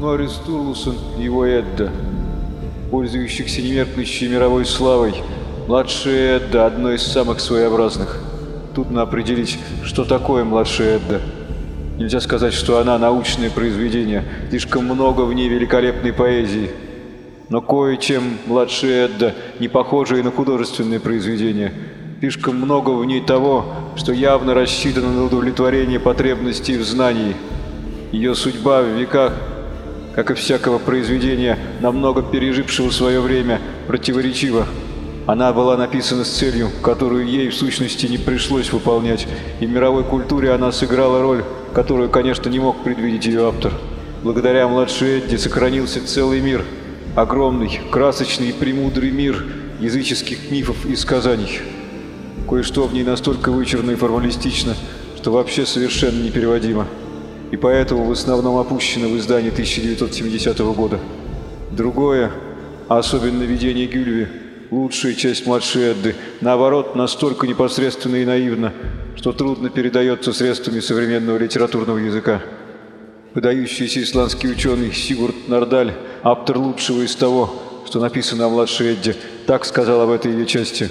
Норрис Турлусон и его Эдда, пользующихся немеркнущей мировой славой, младшая Эдда – одно из самых своеобразных. Трудно определить, что такое младшая Эдда. Нельзя сказать, что она научное произведение, слишком много в ней великолепной поэзии. Но кое-чем младшая Эдда не похожа и на художественные произведения. Слишком много в ней того, что явно рассчитано на удовлетворение потребностей в знании. Ее судьба в веках, как и всякого произведения, намного пережившего свое время, противоречива. Она была написана с целью, которую ей в сущности не пришлось выполнять, и в мировой культуре она сыграла роль, которую, конечно, не мог предвидеть ее автор. Благодаря младшей Эдди сохранился целый мир, огромный, красочный и премудрый мир языческих мифов и сказаний. Кое-что в ней настолько вычурно и формалистично, что вообще совершенно непереводимо, и поэтому в основном опущено в издании 1970 года. Другое, а особенно видение Гюльви, лучшая часть младшей Эдды, наоборот, настолько непосредственно и наивно, что трудно передается средствами современного литературного языка. Выдающийся исландский ученый Сигурд Нардаль, автор лучшего из того, что написано о младшей Эдде, так сказал об этой ее части.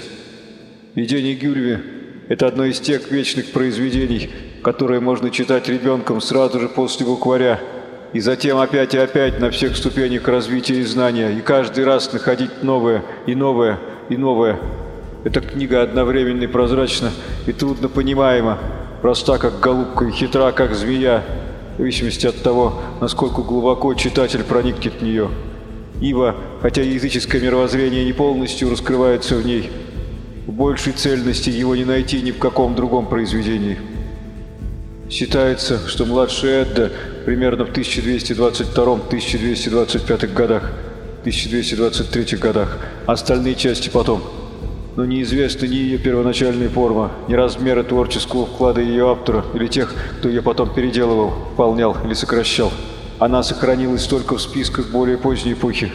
«Видение Гюльви – это одно из тех вечных произведений, которые можно читать ребенком сразу же после букваря, и затем опять и опять на всех ступенях развития и знания, и каждый раз находить новое, и новое, и новое. Эта книга одновременно и прозрачна, и трудно понимаема, проста как голубка и хитра как змея, в зависимости от того, насколько глубоко читатель проникнет в нее. Ибо, хотя языческое мировоззрение не полностью раскрывается в ней, в большей цельности его не найти ни в каком другом произведении. Считается, что младший Эдда примерно в 1222-1225 годах, 1223 годах, остальные части потом. Но неизвестна ни ее первоначальная форма, ни размеры творческого вклада ее автора или тех, кто ее потом переделывал, выполнял или сокращал. Она сохранилась только в списках более поздней эпохи,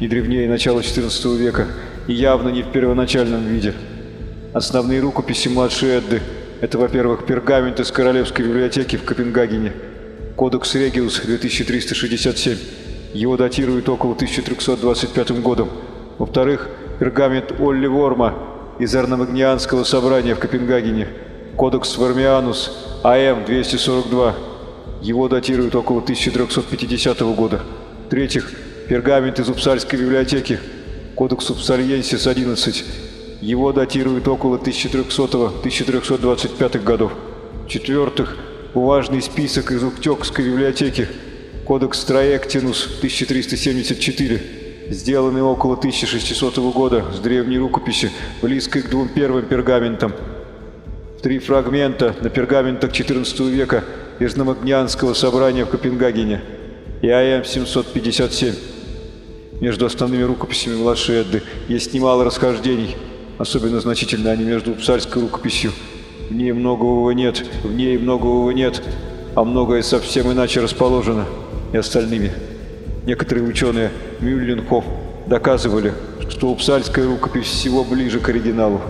не древнее начала XIV века, и явно не в первоначальном виде. Основные рукописи младшей Эдды – это, во-первых, пергамент из Королевской библиотеки в Копенгагене, Кодекс Региус 2367. Его датируют около 1325 годом. Во-вторых, пергамент Олли Ворма из Арнамагнианского собрания в Копенгагене, Кодекс Вармианус АМ 242. Его датируют около 1350 года. В-третьих, пергамент из Упсальской библиотеки, Кодекс Упсальенсис 11 его датируют около 1300-1325 годов. В-четвертых, важный список из Уктекской библиотеки, Кодекс Троектинус 1374, сделанный около 1600 года с древней рукописи, близкой к двум первым пергаментам. Три фрагмента на пергаментах XIV века из Намагнианского собрания в Копенгагене и АМ 757. Между основными рукописями младшей Эдды есть немало расхождений – Особенно значительны они между псальской рукописью. В ней многого нет, в ней многого нет, а многое совсем иначе расположено и остальными. Некоторые ученые, Мюлленхоф, доказывали, что упсальская рукопись всего ближе к оригиналу.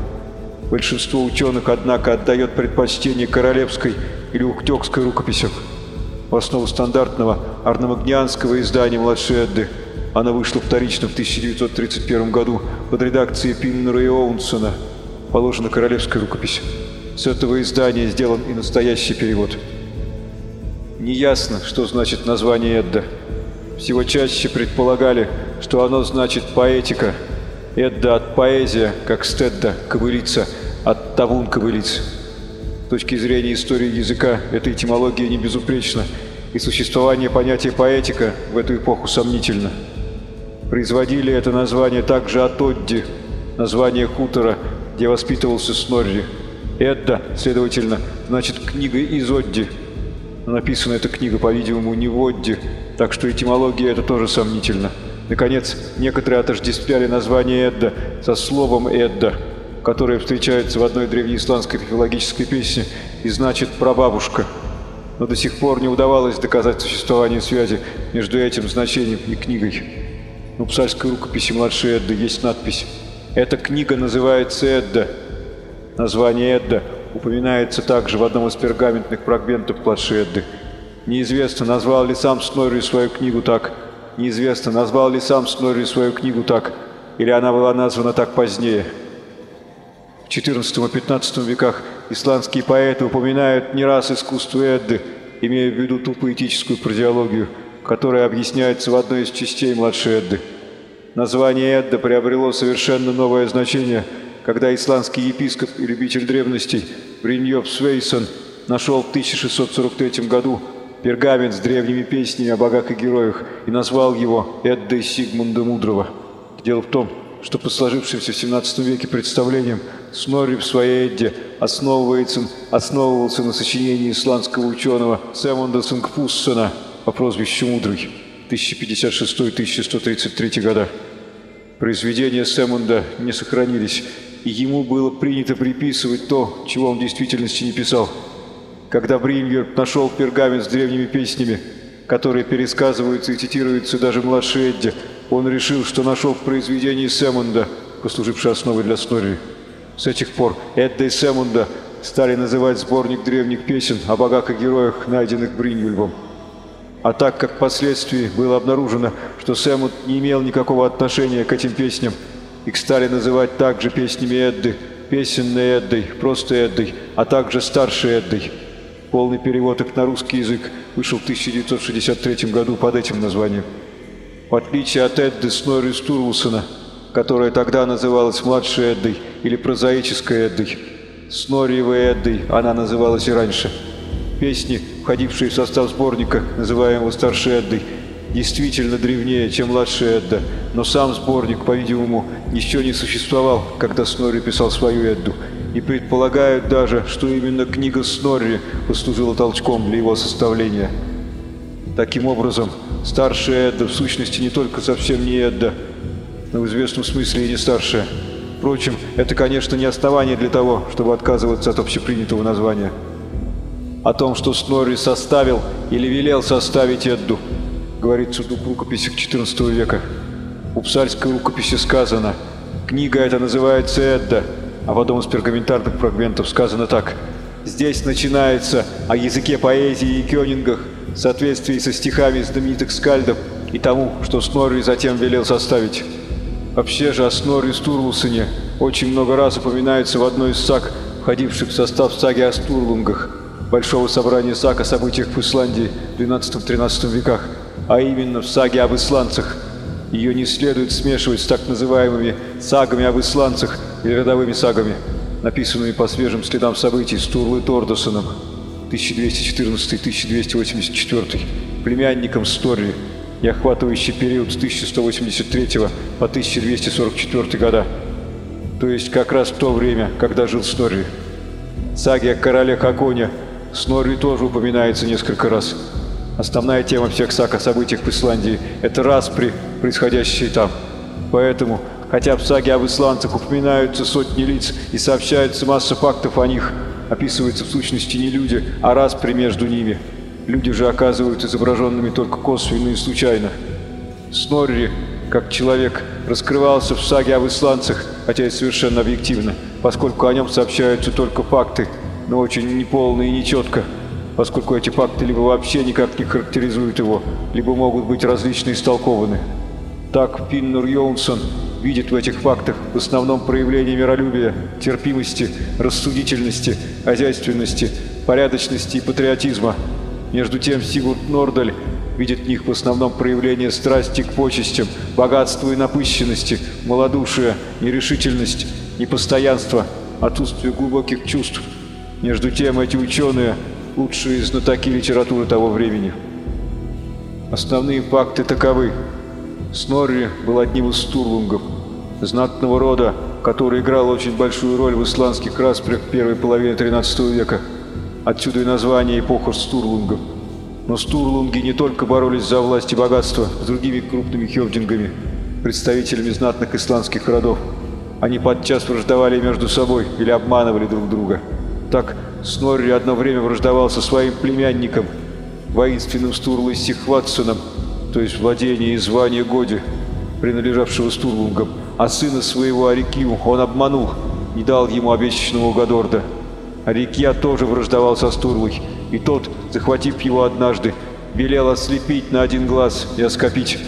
Большинство ученых, однако, отдает предпочтение королевской или ухтекской рукописям. В основу стандартного арнамагнианского издания «Младшей Эдды» Она вышла вторично в 1931 году под редакцией Пиннера и Оунсона. Положена королевская рукопись. С этого издания сделан и настоящий перевод. Неясно, что значит название Эдда. Всего чаще предполагали, что оно значит «поэтика». Эдда от поэзия, как стедда, кобылица, от тавун кобылиц. С точки зрения истории языка, эта этимология не безупречна, и существование понятия «поэтика» в эту эпоху сомнительно. Производили это название также от Одди, название хутора, где воспитывался Снорри. Эдда, следовательно, значит книга из Одди. Написана эта книга, по-видимому, не в Одди, так что этимология это тоже сомнительно. Наконец, некоторые отождествляли название Эдда со словом Эдда, которое встречается в одной древнеисландской мифологической песне и значит «прабабушка». Но до сих пор не удавалось доказать существование связи между этим значением и книгой. В псальской рукописи младшей Эдды есть надпись «Эта книга называется Эдда». Название Эдда упоминается также в одном из пергаментных фрагментов младшей Эдды. Неизвестно, назвал ли сам Снорри свою книгу так. Неизвестно, назвал ли сам Снорри свою книгу так, или она была названа так позднее. В XIV и XV веках исландские поэты упоминают не раз искусство Эдды, имея в виду ту поэтическую фразеологию, которая объясняется в одной из частей младшей Эдды. Название Эдда приобрело совершенно новое значение, когда исландский епископ и любитель древностей Бриньёв Свейсон нашел в 1643 году пергамент с древними песнями о богах и героях и назвал его Эддой Сигмунда Мудрого. Дело в том, что по сложившимся в 17 веке представлениям Снорри в своей Эдде основывается, основывался на сочинении исландского ученого Сэмунда Сангпуссона по прозвищу Мудрый 1056-1133 года. Произведения Сэмунда не сохранились, и ему было принято приписывать то, чего он в действительности не писал. Когда Бриньерк нашел пергамент с древними песнями, которые пересказываются и цитируются даже младшей Эдде, он решил, что нашел в произведении Сэмунда, послужившей основой для Снорри. С этих пор Эдда и Сэмунда стали называть сборник древних песен о богах и героях, найденных Бриньюльвом. А так как впоследствии было обнаружено, что Сэмунд не имел никакого отношения к этим песням, их стали называть также песнями Эдды, песенной Эддой, просто Эддой, а также старшей Эддой. Полный перевод их на русский язык вышел в 1963 году под этим названием. В отличие от Эдды Снорри Стурвусона, которая тогда называлась младшей Эддой или прозаической Эддой, Снорриевой Эддой она называлась и раньше. Песни, входившие в состав сборника, называемого старшей Эддой, действительно древнее, чем младшая Эдда, но сам сборник, по-видимому, еще не существовал, когда Снорри писал свою Эдду, и предполагают даже, что именно книга Снорри послужила толчком для его составления. Таким образом, Старшая Эдда в сущности не только совсем не Эдда, но в известном смысле и не старшая. Впрочем, это, конечно, не основание для того, чтобы отказываться от общепринятого названия. О том, что Снорри составил или велел составить Эдду, говорится в двух рукописях XIV века. У псальской рукописи сказано «Книга эта называется Эдда», а в одном из пергаментарных фрагментов сказано так «Здесь начинается о языке поэзии и кёнингах, в соответствии со стихами знаменитых скальдов и тому, что Снорри затем велел составить. Вообще же о Снорри Стурлусоне очень много раз упоминается в одной из саг, входивших в состав саги о Стурлунгах, большого собрания саг о событиях в Исландии в XII-XIII веках, а именно в саге об исландцах. Ее не следует смешивать с так называемыми сагами об исландцах или родовыми сагами, написанными по свежим следам событий Стурлы Тордосоном. 1214-1284, племянником Стори и охватывающий период с 1183 по 1244 года, то есть как раз в то время, когда жил Снорри. Саги о короле Хаконе Снорри тоже упоминается несколько раз. Основная тема всех саг о событиях в Исландии – это распри, происходящие там. Поэтому, хотя в саге об исландцах упоминаются сотни лиц и сообщается масса фактов о них – описываются в сущности не люди, а распри между ними. Люди же оказываются изображенными только косвенно и случайно. Снорри, как человек, раскрывался в саге об исландцах, хотя и совершенно объективно, поскольку о нем сообщаются только факты, но очень неполно и нечетко, поскольку эти факты либо вообще никак не характеризуют его, либо могут быть различно истолкованы. Так Пиннур Йоунсон видит в этих фактах в основном проявление миролюбия, терпимости, рассудительности, хозяйственности, порядочности и патриотизма. Между тем Сигурд Нордаль видит в них в основном проявление страсти к почестям, богатству и напыщенности, малодушия, нерешительность, непостоянство, отсутствие глубоких чувств. Между тем эти ученые – лучшие знатоки литературы того времени. Основные факты таковы. Снорри был одним из стурлунгов – знатного рода, который играл очень большую роль в исландских распрях первой половины XIII века. Отсюда и название эпоха Стурлунгов. Но Стурлунги не только боролись за власть и богатство с другими крупными хевдингами, представителями знатных исландских родов. Они подчас враждовали между собой или обманывали друг друга. Так Снорри одно время враждовал со своим племянником, воинственным Стурлой-Сихватсоном, то есть владение и звание Годи, принадлежавшего Стурлунгам, а сына своего Арикью он обманул и дал ему обещанного Гадорда. Арикья тоже враждовал со Стурлой, и тот, захватив его однажды, велел ослепить на один глаз и оскопить.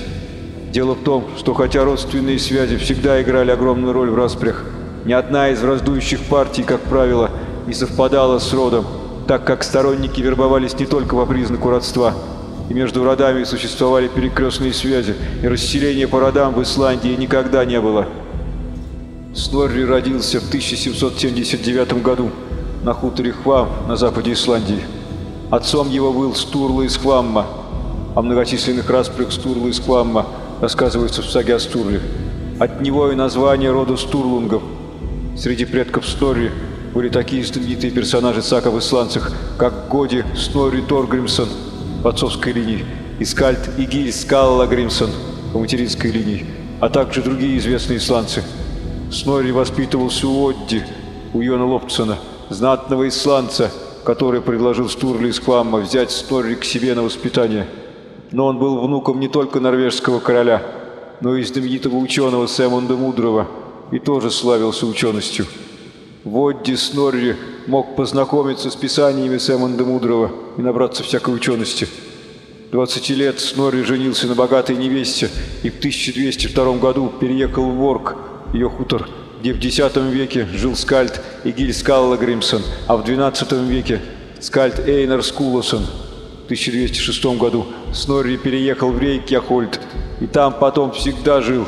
Дело в том, что хотя родственные связи всегда играли огромную роль в распрях, ни одна из враждующих партий, как правило, не совпадала с родом, так как сторонники вербовались не только по признаку родства, и между родами существовали перекрестные связи, и расселения по родам в Исландии никогда не было. Снорри родился в 1779 году на хуторе Хвам на западе Исландии. Отцом его был Стурла из Хвамма. О многочисленных распрях Стурла из Хвамма рассказывается в саге о Стурле. От него и название рода Стурлунгов. Среди предков Снорри были такие знаменитые персонажи сага в исландцах, как Годи Снорри Торгримсон по отцовской линии и Скальд Игиль Скалла Гримсон по материнской линии, а также другие известные исландцы. Снорри воспитывался у Одди, у Йона Лоптсона, знатного исландца, который предложил Стурли из Квамма взять Снорри к себе на воспитание. Но он был внуком не только норвежского короля, но и знаменитого ученого Сэмонда Мудрого, и тоже славился ученостью. Водди Снорри мог познакомиться с писаниями Сэмонда Мудрого и набраться всякой учености. 20 лет Снорри женился на богатой невесте и в 1202 году переехал в Ворк, ее хутор, где в X веке жил скальд Игиль Скалла Гримсон, а в XII веке скальд Эйнар Скулосон. В 1206 году Снорри переехал в Рейкьяхольд и там потом всегда жил,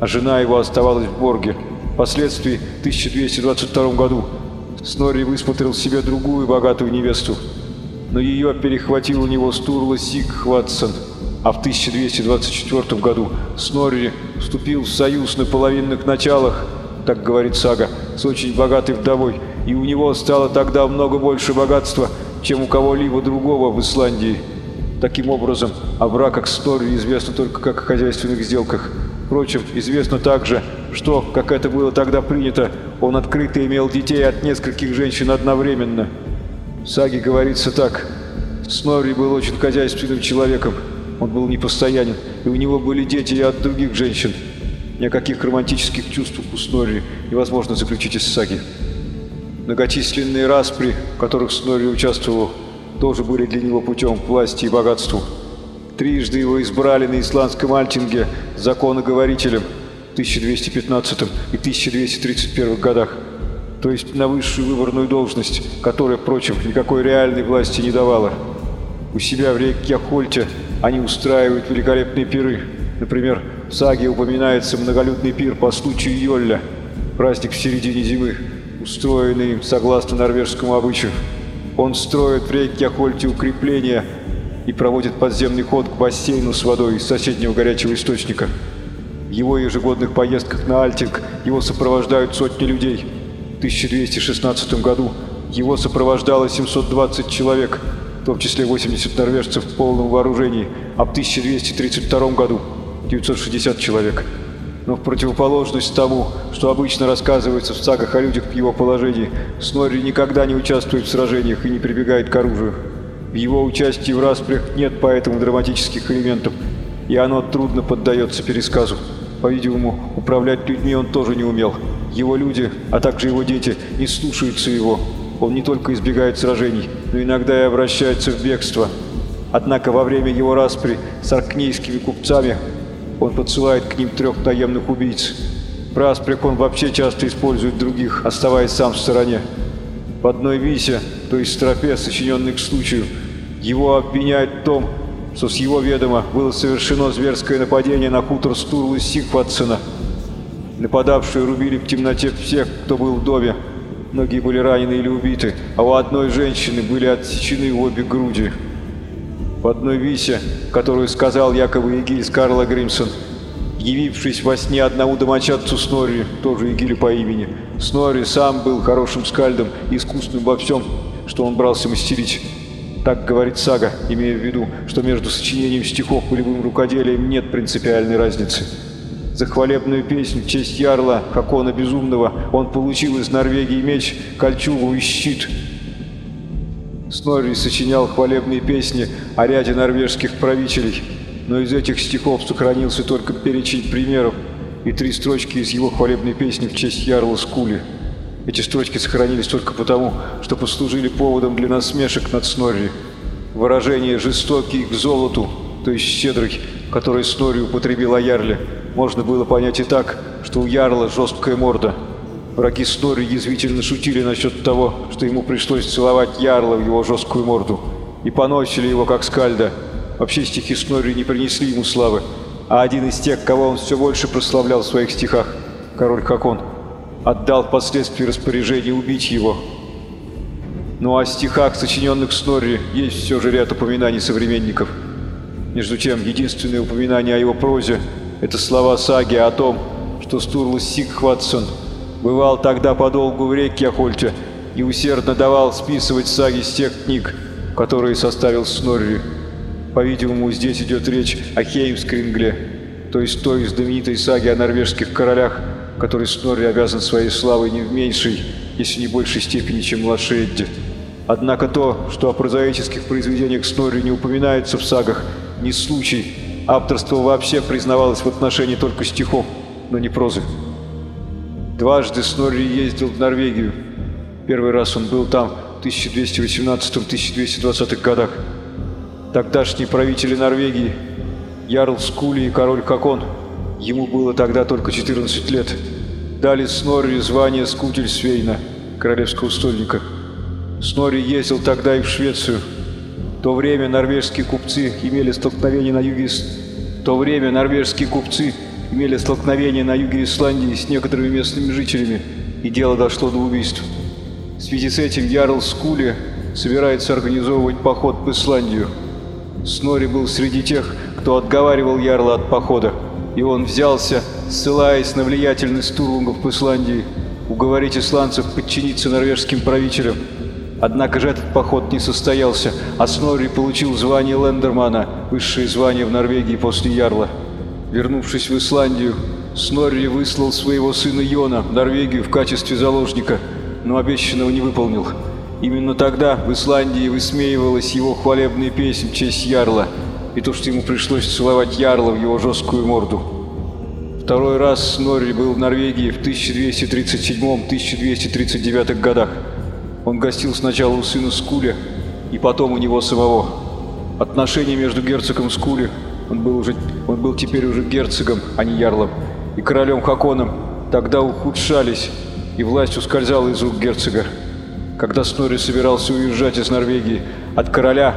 а жена его оставалась в Борге. Впоследствии, в 1222 году, Снорри высмотрел себе другую богатую невесту, но ее перехватил у него Стурла Сиг Хватсон, а в 1224 году Снорри вступил в союз на половинных началах так говорит сага, с очень богатой вдовой, и у него стало тогда много больше богатства, чем у кого-либо другого в Исландии. Таким образом, о браках с Норри известно только как о хозяйственных сделках. Впрочем, известно также, что, как это было тогда принято, он открыто имел детей от нескольких женщин одновременно. В саге говорится так. Снорри был очень хозяйственным человеком. Он был непостоянен, и у него были дети и от других женщин. Ни о каких романтических чувствах у Снорри невозможно заключить из саги. Многочисленные распри, в которых Снорри участвовал, тоже были для него путем к власти и богатству. Трижды его избрали на исландском Альтинге законоговорителем 1215 и 1231 годах, то есть на высшую выборную должность, которая, впрочем, никакой реальной власти не давала. У себя в Рейкьяхольте они устраивают великолепные пиры, например, в саге упоминается многолюдный пир по случаю Йолля, праздник в середине зимы, устроенный им согласно норвежскому обычаю. Он строит в Рейкьяхольте укрепления и проводит подземный ход к бассейну с водой из соседнего горячего источника. В его ежегодных поездках на Альтинг его сопровождают сотни людей. В 1216 году его сопровождало 720 человек, в том числе 80 норвежцев в полном вооружении, а в 1232 году 960 человек. Но в противоположность тому, что обычно рассказывается в сагах о людях в его положении, Снорри никогда не участвует в сражениях и не прибегает к оружию. В его участии в распрях нет поэтому драматических элементов, и оно трудно поддается пересказу. По-видимому, управлять людьми он тоже не умел. Его люди, а также его дети, не слушаются его. Он не только избегает сражений, но иногда и обращается в бегство. Однако во время его распри с аркнейскими купцами он подсылает к ним трех таемных убийц. В распрях он вообще часто использует других, оставаясь сам в стороне. В одной висе, то есть стропе, сочиненной к случаю, его обвиняют в том, что с его ведома было совершено зверское нападение на хутор Стурлы Сигфатсена. Нападавшие рубили в темноте всех, кто был в доме. Многие были ранены или убиты, а у одной женщины были отсечены обе груди. В одной висе, которую сказал якобы Игиль Карла Гримсон, явившись во сне одному домочадцу Снорри, тоже Игилю по имени. Снорри сам был хорошим скальдом и искусным во всем, что он брался мастерить. Так говорит сага, имея в виду, что между сочинением стихов и любым рукоделием нет принципиальной разницы. За хвалебную песню в честь Ярла Хакона Безумного он получил из Норвегии меч, кольчугу и щит – Снорри сочинял хвалебные песни о ряде норвежских правителей, но из этих стихов сохранился только перечень примеров и три строчки из его хвалебной песни в честь Ярла Скули. Эти строчки сохранились только потому, что послужили поводом для насмешек над Снорри. Выражение «жестокий к золоту», то есть «щедрый», которое Снорри употребил о Ярле, можно было понять и так, что у Ярла жесткая морда. Враги Снорри язвительно шутили насчет того, что ему пришлось целовать Ярла в его жесткую морду, и поносили его как скальда. Вообще стихи Снорри не принесли ему славы, а один из тех, кого он все больше прославлял в своих стихах, король Хакон, отдал впоследствии распоряжение убить его. Ну а в стихах, сочиненных Снорри, есть все же ряд упоминаний современников. Между тем, единственное упоминание о его прозе – это слова саги о том, что Стурлас Сигхватсон бывал тогда подолгу в реке Охольте и усердно давал списывать саги с тех книг, которые составил Снорри. По-видимому, здесь идет речь о Хеймскрингле, то есть той знаменитой саге о норвежских королях, которой Снорри обязан своей славой не в меньшей, если не большей степени, чем Эдди. Однако то, что о прозаических произведениях Снорри не упоминается в сагах, не случай. Авторство вообще признавалось в отношении только стихов, но не прозы. Дважды Снорри ездил в Норвегию. Первый раз он был там в 1218-1220 годах. Тогдашние правители Норвегии, Ярл Скули и король Кокон, ему было тогда только 14 лет, дали Снорри звание Скутельсвейна, королевского стольника. Снорри ездил тогда и в Швецию. В то время норвежские купцы имели столкновение на юге то время норвежские купцы имели столкновение на юге Исландии с некоторыми местными жителями, и дело дошло до убийств. В связи с этим Ярл Скули собирается организовывать поход в Исландию. Снори был среди тех, кто отговаривал Ярла от похода, и он взялся, ссылаясь на влиятельность турлунгов в Исландии, уговорить исландцев подчиниться норвежским правителям. Однако же этот поход не состоялся, а Снорри получил звание Лендермана, высшее звание в Норвегии после Ярла. Вернувшись в Исландию, Снорри выслал своего сына Йона в Норвегию в качестве заложника, но обещанного не выполнил. Именно тогда в Исландии высмеивалась его хвалебная песня в честь Ярла, и то, что ему пришлось целовать Ярла в его жесткую морду. Второй раз Снорри был в Норвегии в 1237-1239 годах. Он гостил сначала у сына Скуля, и потом у него самого. Отношения между герцогом Скули, он был, уже, он был теперь уже герцогом, а не ярлом, и королем Хаконом тогда ухудшались, и власть ускользала из рук герцога. Когда Снори собирался уезжать из Норвегии от короля,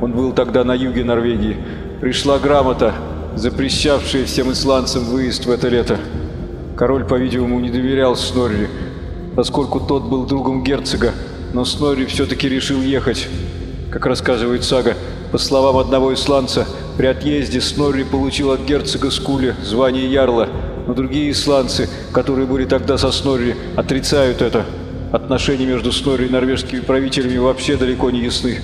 он был тогда на юге Норвегии, пришла грамота, запрещавшая всем исландцам выезд в это лето. Король, по-видимому, не доверял Снорри, поскольку тот был другом герцога, но Снорри все-таки решил ехать. Как рассказывает сага, по словам одного исландца, при отъезде Снорри получил от герцога Скули звание ярла, но другие исландцы, которые были тогда со Снорри, отрицают это. Отношения между Снорри и норвежскими правителями вообще далеко не ясны.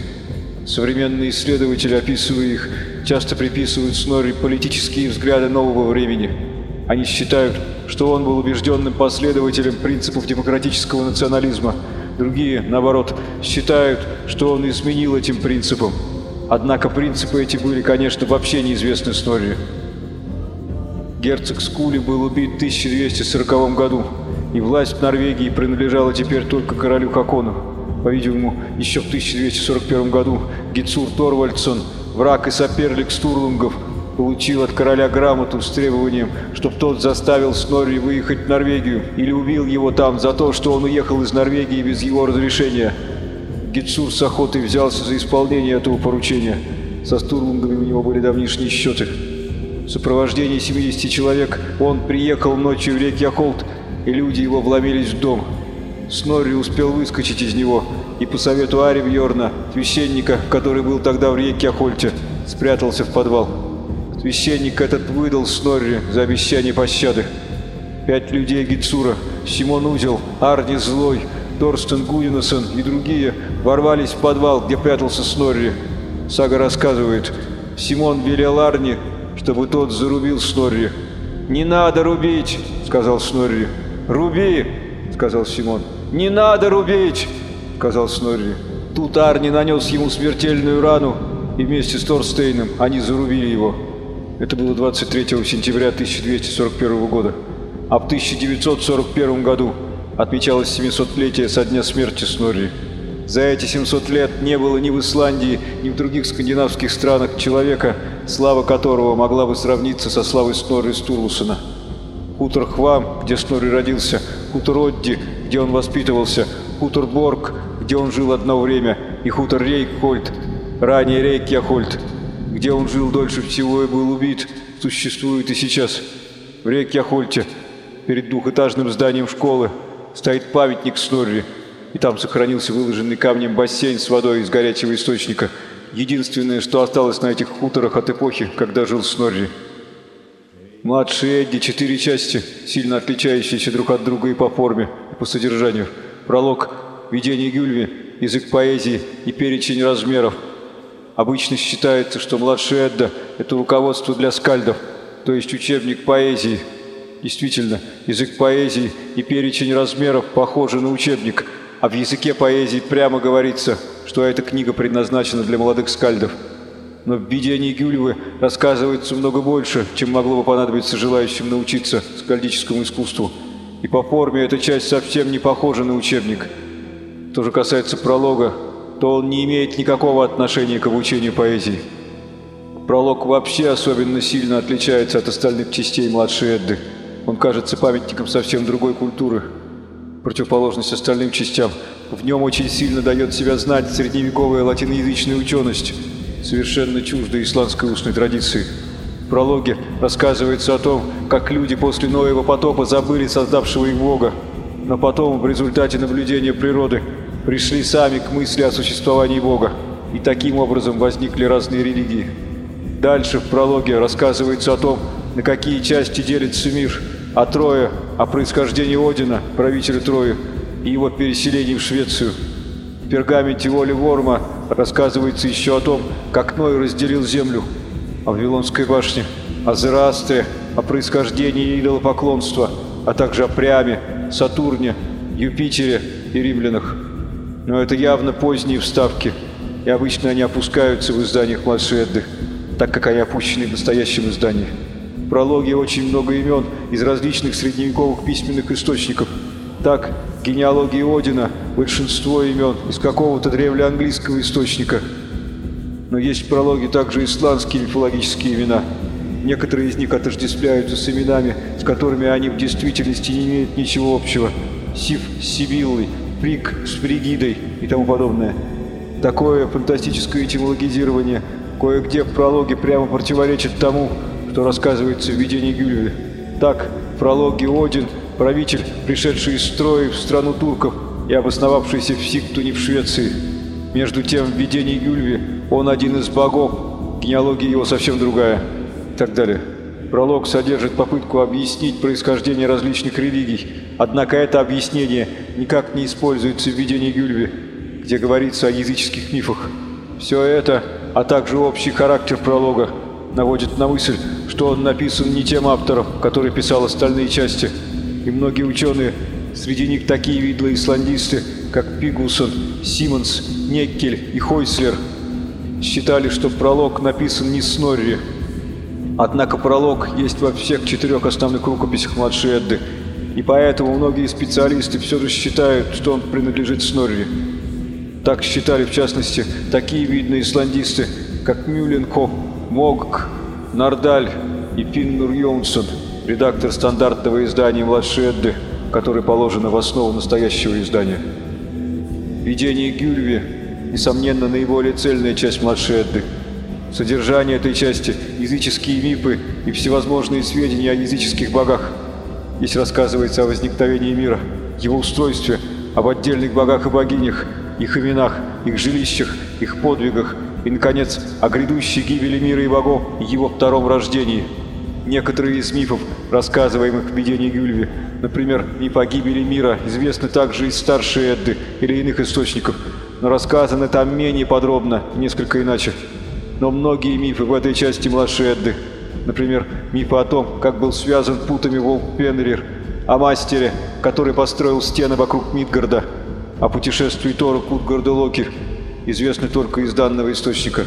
Современные исследователи, описывая их, часто приписывают Снорри политические взгляды нового времени. Они считают, что он был убежденным последователем принципов демократического национализма. Другие, наоборот, считают, что он изменил этим принципам. Однако принципы эти были, конечно, вообще неизвестны Снорри. Герцог Скули был убит в 1240 году, и власть в Норвегии принадлежала теперь только королю Хакону. По-видимому, еще в 1241 году Гицур Торвальдсон, враг и соперник Стурлунгов, получил от короля грамоту с требованием, чтобы тот заставил Снорри выехать в Норвегию или убил его там за то, что он уехал из Норвегии без его разрешения. Гитсур с охотой взялся за исполнение этого поручения. Со Стурлунгами у него были давнишние счеты. В сопровождении 70 человек он приехал ночью в Рейкьяхолд, и люди его вломились в дом. Снорри успел выскочить из него, и по совету Ари Бьорна, священника, который был тогда в Рейкьяхольте, спрятался в подвал. Священник этот выдал Снорри за обещание пощады. Пять людей Гитсура, Симон Узел, Арни Злой, Торстен Гудинасон и другие ворвались в подвал, где прятался Снорри. Сага рассказывает, Симон велел Арни, чтобы тот зарубил Снорри. «Не надо рубить!» — сказал Снорри. «Руби!» — сказал Симон. «Не надо рубить!» — сказал Снорри. Тут Арни нанес ему смертельную рану, и вместе с Торстейном они зарубили его. Это было 23 сентября 1241 года. А в 1941 году отмечалось 700-летие со дня смерти Снорри. За эти 700 лет не было ни в Исландии, ни в других скандинавских странах человека, слава которого могла бы сравниться со славой Снорри Стурлусона. Хутор Хвам, где Снорри родился, хутор Одди, где он воспитывался, хутор Борг, где он жил одно время, и хутор Рейкхольд, ранее Рейкьяхольд, где он жил дольше всего и был убит, существует и сейчас. В Рейкьяхольте, перед двухэтажным зданием школы, стоит памятник Снорри, и там сохранился выложенный камнем бассейн с водой из горячего источника, единственное, что осталось на этих хуторах от эпохи, когда жил Снорри. Младшие Эдди – четыре части, сильно отличающиеся друг от друга и по форме, и по содержанию. Пролог, видение Гюльви, язык поэзии и перечень размеров. Обычно считается, что младший Эдда – это руководство для скальдов, то есть учебник поэзии. Действительно, язык поэзии и перечень размеров похожи на учебник – а в языке поэзии прямо говорится, что эта книга предназначена для молодых скальдов. Но в видении Гюльвы рассказывается много больше, чем могло бы понадобиться желающим научиться скальдическому искусству. И по форме эта часть совсем не похожа на учебник. Что же касается пролога, то он не имеет никакого отношения к обучению поэзии. Пролог вообще особенно сильно отличается от остальных частей младшей Эдды. Он кажется памятником совсем другой культуры – противоположность остальным частям. В нем очень сильно дает себя знать средневековая латиноязычная ученость, совершенно чуждая исландской устной традиции. В прологе рассказывается о том, как люди после Ноева потопа забыли создавшего их Бога, но потом, в результате наблюдения природы, пришли сами к мысли о существовании Бога, и таким образом возникли разные религии. Дальше в прологе рассказывается о том, на какие части делится мир – о Трое, о происхождении Одина, правителя Трои, и его переселении в Швецию. В пергаменте Воли Ворма рассказывается еще о том, как Ной разделил землю, о Вавилонской башне, о Зераастре, о происхождении идолопоклонства, а также о Пряме, Сатурне, Юпитере и римлянах. Но это явно поздние вставки, и обычно они опускаются в изданиях младшей Эдды, так как они опущены в настоящем издании прологе очень много имен из различных средневековых письменных источников. Так, генеалогии Одина – большинство имен из какого-то древлеанглийского источника. Но есть в прологе также исландские мифологические имена. Некоторые из них отождествляются с именами, с которыми они в действительности не имеют ничего общего. Сив с Сибиллой, Фрик с Фригидой и тому подобное. Такое фантастическое этимологизирование кое-где в прологе прямо противоречит тому, что рассказывается в видении Гюльве. Так, в прологе Один, правитель, пришедший из строя в страну турков и обосновавшийся в Сиктуне в Швеции. Между тем, в видении Гюльве он один из богов, генеалогия его совсем другая и так далее. Пролог содержит попытку объяснить происхождение различных религий, однако это объяснение никак не используется в видении Гюльве, где говорится о языческих мифах. Все это, а также общий характер пролога, наводит на мысль, что он написан не тем автором, который писал остальные части. И многие ученые, среди них такие видлые исландисты, как Пигулсон, Симмонс, Неккель и Хойслер, считали, что пролог написан не Снорри. Однако пролог есть во всех четырех основных рукописях младшей Эдды, и поэтому многие специалисты все же считают, что он принадлежит Снорри. Так считали, в частности, такие видные исландисты, как Мюлленхоф, Мог, Нардаль и Финнур Йонсон, редактор стандартного издания «Младшей Эдды», который положено в основу настоящего издания. Видение Гюльви, несомненно, наиболее цельная часть «Младшей Эдды». Содержание этой части – языческие мифы и всевозможные сведения о языческих богах. Здесь рассказывается о возникновении мира, его устройстве, об отдельных богах и богинях, их именах, их жилищах, их подвигах и, наконец, о грядущей гибели мира и богов и его втором рождении. Некоторые из мифов, рассказываемых в видении Гюльви, например, миф о гибели мира, известны также из старшей Эдды или иных источников, но рассказаны там менее подробно, несколько иначе. Но многие мифы в этой части младшей Эдды, например, мифы о том, как был связан путами волк Пенрир, о мастере, который построил стены вокруг Мидгарда, о путешествии Тора к Утгарду Локи известны только из данного источника.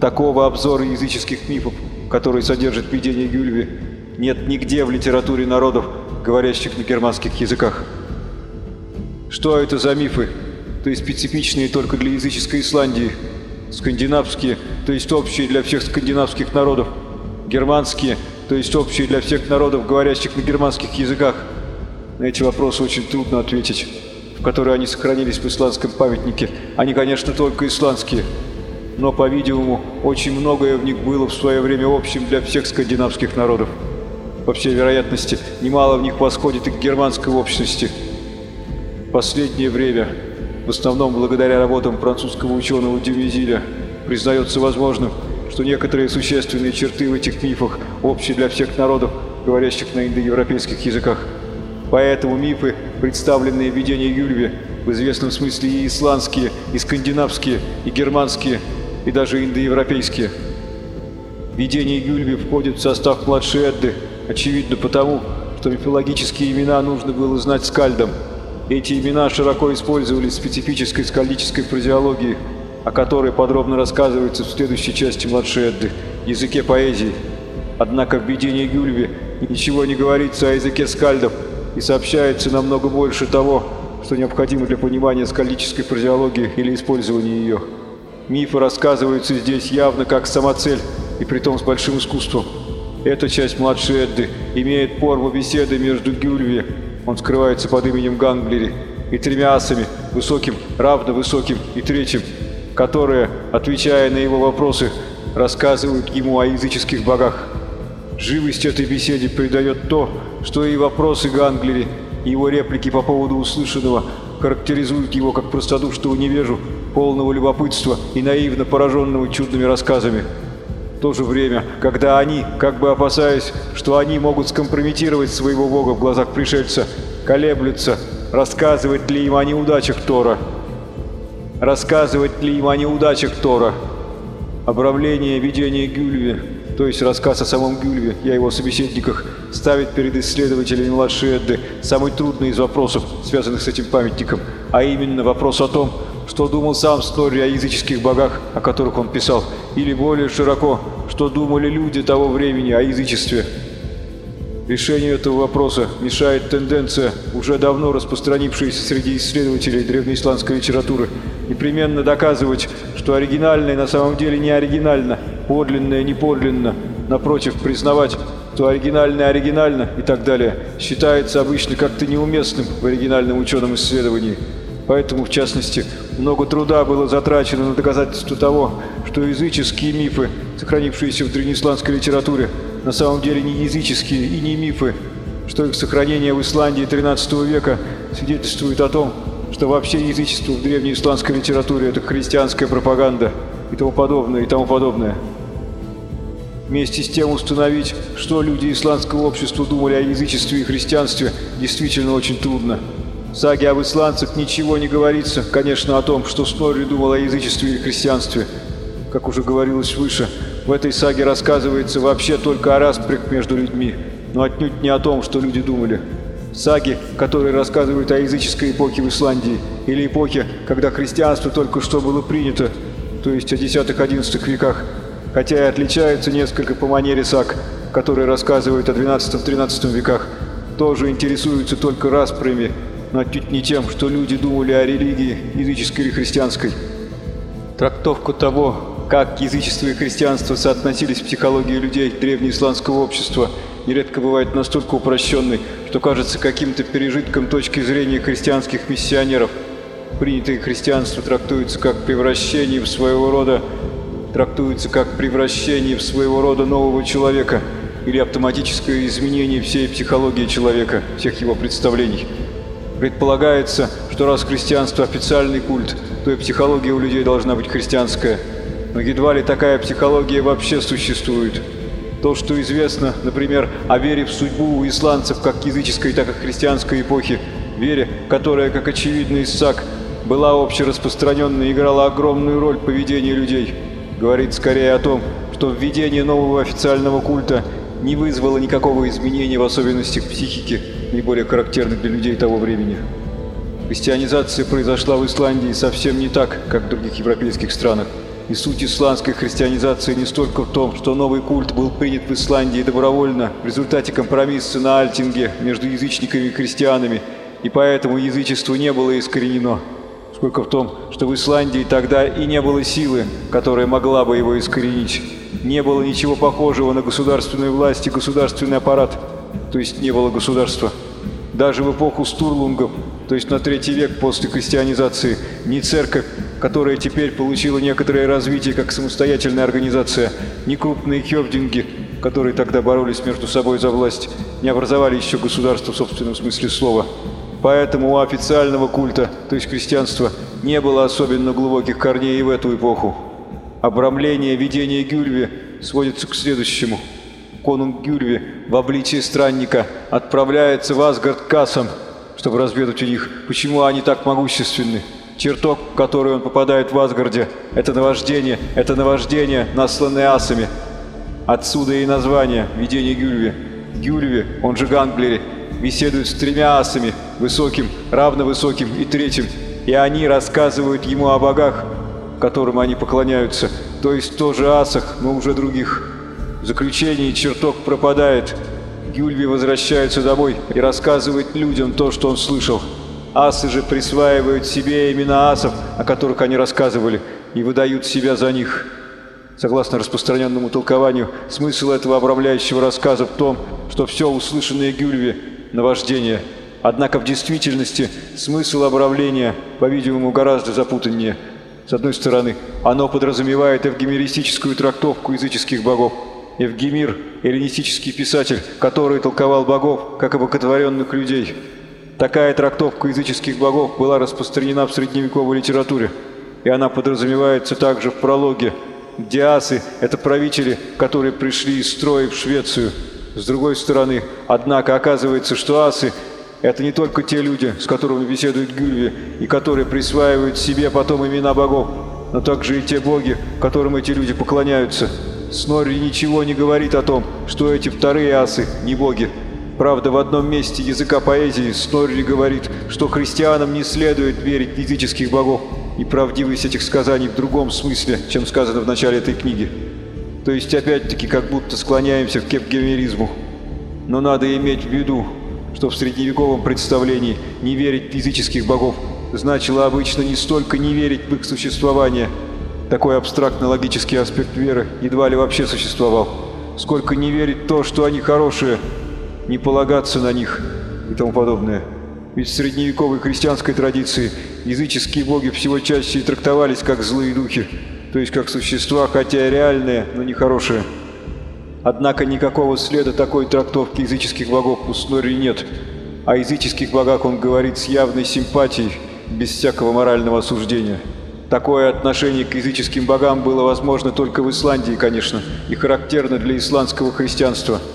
Такого обзора языческих мифов, который содержит видение Гюльви, нет нигде в литературе народов, говорящих на германских языках. Что это за мифы, то есть специфичные только для языческой Исландии? Скандинавские, то есть общие для всех скандинавских народов. Германские, то есть общие для всех народов, говорящих на германских языках. На эти вопросы очень трудно ответить, в которые они сохранились в исландском памятнике. Они, конечно, только исландские. Но, по-видимому, очень многое в них было в свое время общим для всех скандинавских народов. По всей вероятности, немало в них восходит и к германской общности. В последнее время, в основном благодаря работам французского ученого Дюмизиля, признается возможным, что некоторые существенные черты в этих мифах общие для всех народов, говорящих на индоевропейских языках. Поэтому мифы, представленные в видении Юльве, в известном смысле и исландские, и скандинавские, и германские, и даже индоевропейские. Видение Гюльви входит в состав Эдды, очевидно потому, что мифологические имена нужно было знать скальдам. Эти имена широко использовались в специфической скальдической фразеологии, о которой подробно рассказывается в следующей части младшей Эдды – языке поэзии. Однако в видении Гюльви ничего не говорится о языке скальдов и сообщается намного больше того, что необходимо для понимания скальдической фразеологии или использования ее. Мифы рассказываются здесь явно как самоцель, и притом с большим искусством. Эта часть младшей Эдды имеет форму беседы между Гюльви, он скрывается под именем Ганглери, и тремя асами, высоким, равно высоким и третьим, которые, отвечая на его вопросы, рассказывают ему о языческих богах. Живость этой беседе придает то, что и вопросы Ганглери, и его реплики по поводу услышанного характеризуют его как простодушного невежу, полного любопытства и наивно пораженного чудными рассказами. В то же время, когда они, как бы опасаясь, что они могут скомпрометировать своего бога в глазах пришельца, колеблются, рассказывать ли им о неудачах Тора. Рассказывать ли им о неудачах Тора. Обравление видения Гюльви то есть рассказ о самом Гюльве и о его собеседниках, ставит перед исследователями младшей самый трудный из вопросов, связанных с этим памятником, а именно вопрос о том, что думал сам Снорри о языческих богах, о которых он писал, или более широко, что думали люди того времени о язычестве. Решению этого вопроса мешает тенденция, уже давно распространившаяся среди исследователей древнеисландской литературы, непременно доказывать, что оригинальное на самом деле не оригинально, подлинное не подлинно, напротив, признавать, что оригинальное оригинально и так далее, считается обычно как-то неуместным в оригинальном ученом исследовании. Поэтому, в частности, много труда было затрачено на доказательство того, что языческие мифы, сохранившиеся в древнеисландской литературе, на самом деле не языческие и не мифы, что их сохранение в Исландии XIII века свидетельствует о том, что вообще язычество в древнеисландской литературе – это христианская пропаганда и тому подобное, и тому подобное. Вместе с тем установить, что люди исландского общества думали о язычестве и христианстве, действительно очень трудно. В саге об исландцах ничего не говорится, конечно, о том, что Снорри думал о язычестве и христианстве. Как уже говорилось выше, в этой саге рассказывается вообще только о распрях между людьми, но отнюдь не о том, что люди думали. Саги, которые рассказывают о языческой эпохе в Исландии, или эпохе, когда христианство только что было принято, то есть о X-XI веках, хотя и отличаются несколько по манере саг, которые рассказывают о XII-XIII веках, тоже интересуются только распрями, но отнюдь не тем, что люди думали о религии, языческой или христианской. Трактовка того, как язычество и христианство соотносились в психологии людей древнеисландского общества – нередко бывает настолько упрощенной, что кажется каким-то пережитком точки зрения христианских миссионеров. Принятое христианство трактуется как превращение в своего рода трактуется как превращение в своего рода нового человека или автоматическое изменение всей психологии человека, всех его представлений. Предполагается, что раз христианство официальный культ, то и психология у людей должна быть христианская. Но едва ли такая психология вообще существует. То, что известно, например, о вере в судьбу у исландцев как языческой, так и христианской эпохи, вере, которая, как очевидно из САК, была общераспространенной и играла огромную роль в поведении людей, говорит скорее о том, что введение нового официального культа не вызвало никакого изменения в особенностях психики, наиболее характерных для людей того времени. Христианизация произошла в Исландии совсем не так, как в других европейских странах. И суть исландской христианизации не столько в том, что новый культ был принят в Исландии добровольно в результате компромисса на Альтинге между язычниками и христианами, и поэтому язычество не было искоренено. Сколько в том, что в Исландии тогда и не было силы, которая могла бы его искоренить. Не было ничего похожего на государственную власть и государственный аппарат, то есть не было государства. Даже в эпоху Стурлунгов, то есть на третий век после христианизации, ни церковь, которая теперь получила некоторое развитие как самостоятельная организация, ни крупные хевдинги, которые тогда боролись между собой за власть, не образовали еще государство в собственном смысле слова. Поэтому у официального культа, то есть христианства, не было особенно глубоких корней и в эту эпоху. Обрамление видения Гюльви сводится к следующему. Конунг Гюльви в обличии странника отправляется в Асгард Кассам, чтобы разведать у них, почему они так могущественны. Чертог, в который он попадает в Асгарде, это наваждение, это наваждение, насланное асами. Отсюда и название «Видение Гюльви». Гюльви, он же Ганглери, беседует с тремя асами, высоким, равновысоким и третьим, и они рассказывают ему о богах, которым они поклоняются, то есть тоже асах, но уже других. В заключении чертог пропадает. Гюльви возвращается домой и рассказывает людям то, что он слышал. Асы же присваивают себе имена асов, о которых они рассказывали, и выдают себя за них. Согласно распространенному толкованию, смысл этого обрамляющего рассказа в том, что все услышанное Гюльви – наваждение. Однако в действительности смысл обрамления, по-видимому, гораздо запутаннее. С одной стороны, оно подразумевает эвгемеристическую трактовку языческих богов. Евгемир – эллинистический писатель, который толковал богов как обоготворенных людей. Такая трактовка языческих богов была распространена в средневековой литературе, и она подразумевается также в прологе – Диасы – это правители, которые пришли из строя в Швецию. С другой стороны, однако, оказывается, что асы – это не только те люди, с которыми беседует Гюльви, и которые присваивают себе потом имена богов, но также и те боги, которым эти люди поклоняются. Снорри ничего не говорит о том, что эти вторые асы не боги. Правда, в одном месте языка поэзии Снорри говорит, что христианам не следует верить в языческих богов, и правдивость этих сказаний в другом смысле, чем сказано в начале этой книги. То есть опять-таки как будто склоняемся к кепгемеризму. Но надо иметь в виду, что в средневековом представлении не верить физических богов значило обычно не столько не верить в их существование, такой абстрактно-логический аспект веры едва ли вообще существовал, сколько не верить то, что они хорошие, не полагаться на них и тому подобное. Ведь в средневековой христианской традиции языческие боги всего чаще и трактовались как злые духи, то есть как существа, хотя и реальные, но не хорошие. Однако никакого следа такой трактовки языческих богов у Снори нет. О языческих богах он говорит с явной симпатией, без всякого морального осуждения. Такое отношение к языческим богам было возможно только в Исландии, конечно, и характерно для исландского христианства –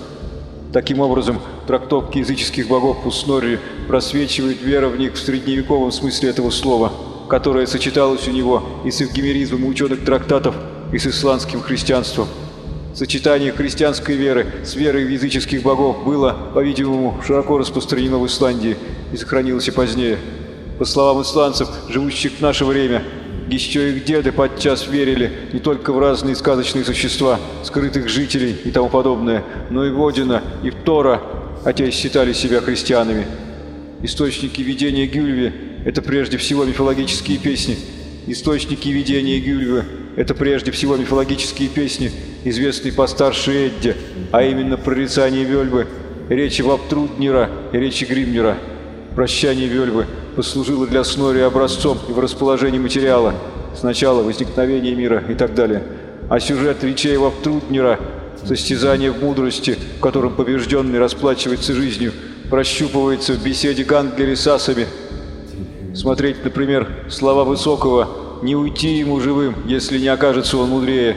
Таким образом, трактовки языческих богов у Снорри просвечивает вера в них в средневековом смысле этого слова, которое сочеталось у него и с эвгемеризмом ученых трактатов, и с исландским христианством. Сочетание христианской веры с верой в языческих богов было, по-видимому, широко распространено в Исландии и сохранилось и позднее. По словам исландцев, живущих в наше время, еще их деды подчас верили не только в разные сказочные существа, скрытых жителей и тому подобное, но и в Одина, и в Тора, хотя и считали себя христианами. Источники видения Гюльви – это прежде всего мифологические песни. Источники видения Гюльвы – это прежде всего мифологические песни, известные постарше Эдди, а именно прорицание Вельвы, речи Ваптруднера и речи Гримнера. Прощание Вельвы – послужило для Снори образцом и в расположении материала, сначала возникновения мира и так далее. А сюжет речей Вафтрутнера, состязание в мудрости, в котором побежденный расплачивается жизнью, прощупывается в беседе Ганглери с асами. Смотреть, например, слова Высокого «Не уйти ему живым, если не окажется он мудрее».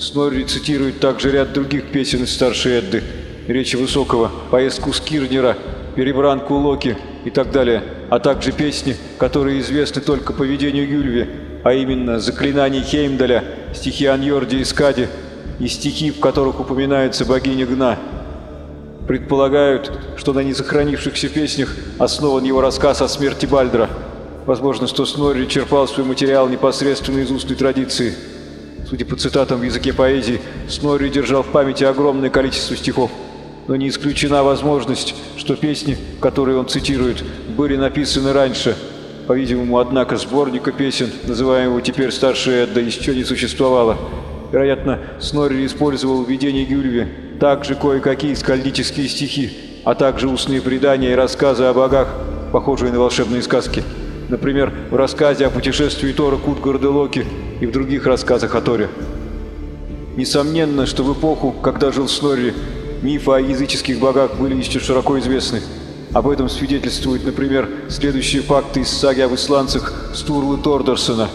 Снорри цитирует также ряд других песен из старшей Эдды, речи Высокого, поездку Скирнера, перебранку Локи и так далее – а также песни, которые известны только по видению Юльви, а именно «Заклинание Хеймдаля», стихи Аньорди и Скади и стихи, в которых упоминается богиня Гна. Предполагают, что на несохранившихся песнях основан его рассказ о смерти Бальдра. Возможно, что Снорри черпал свой материал непосредственно из устной традиции. Судя по цитатам в языке поэзии, Снорри держал в памяти огромное количество стихов. Но не исключена возможность, что песни, которые он цитирует, были написаны раньше. По-видимому, однако, сборника песен, называемого теперь «Старшая Эдда», еще не существовало. Вероятно, Снорри использовал в видении Гюльве также кое-какие скальдические стихи, а также устные предания и рассказы о богах, похожие на волшебные сказки. Например, в рассказе о путешествии Тора к Утгарде и в других рассказах о Торе. Несомненно, что в эпоху, когда жил Снорри, мифы о языческих богах были еще широко известны. Об этом свидетельствуют, например, следующие факты из саги об исландцах Стурлы Тордерсона.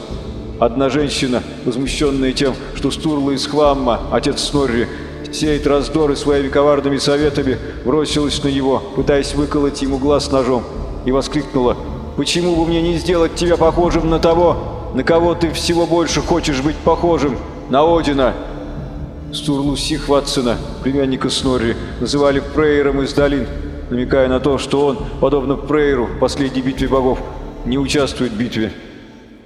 Одна женщина, возмущенная тем, что Стурла из Хвамма, отец Снорри, сеет раздоры своими коварными советами, бросилась на него, пытаясь выколоть ему глаз ножом, и воскликнула «Почему бы мне не сделать тебя похожим на того, на кого ты всего больше хочешь быть похожим? На Одина!» Стурлу Сихватсена, племянника Снорри, называли Прейером из долин, намекая на то, что он, подобно Прейеру в последней битве богов, не участвует в битве.